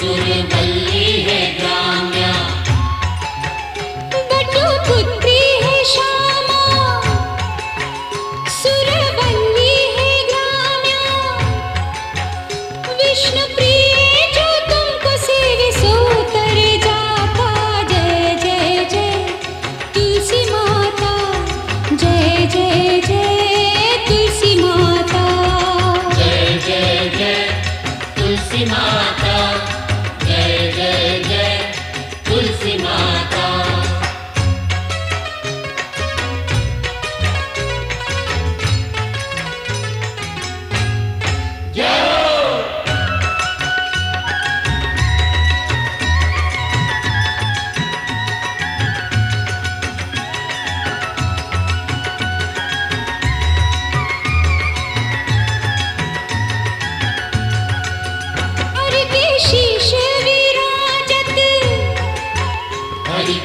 है ग्राम्या बटु पुत्री है श्यामा। सुरवल्ली है ग्राम्या विष्णु प्रिय जो तुमको सेवे जाता। जय जय जय। तुलसी माता, जय जय जय। तुलसी माता। जय जय जय। तुलसी माता। day.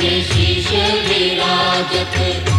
श्री सूर्य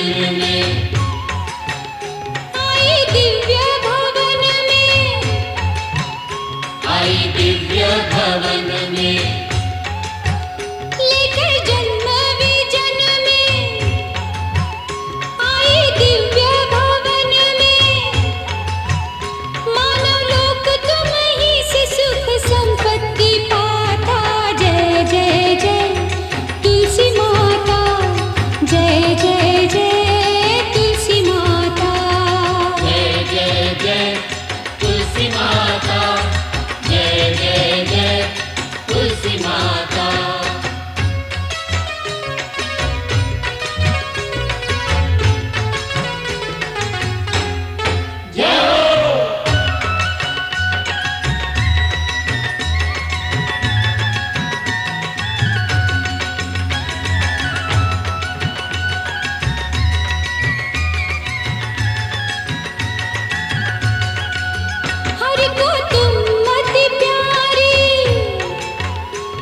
Hallelujah.